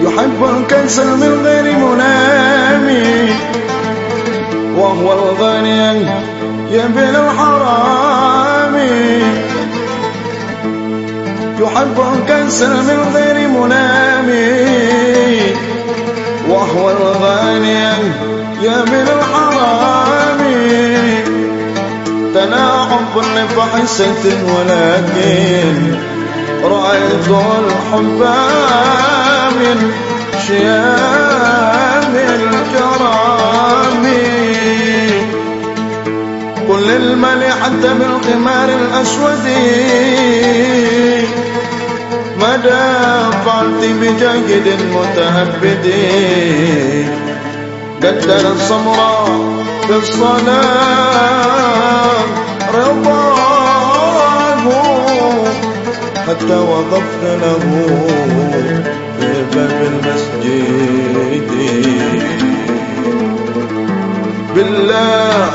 يحب الكنس من غير منام. وهو الغني يبن الحرام. يحب الكنس من غير منام. وهو الغني يبن الحرام. تلاعب لفحسة ولكن رأيت الحب من شيام الكرام. قل للملي حتى بالقمار الأسود. مدى فعلت بجاهد متهبد. قدر الصمراء في الصلاة رضاه حتى وقفت له. باب المسجد. بالله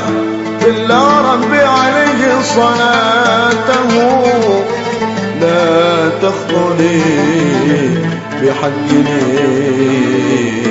بالله ربي عليه صلاته. لا تخطني بحق محمد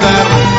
that.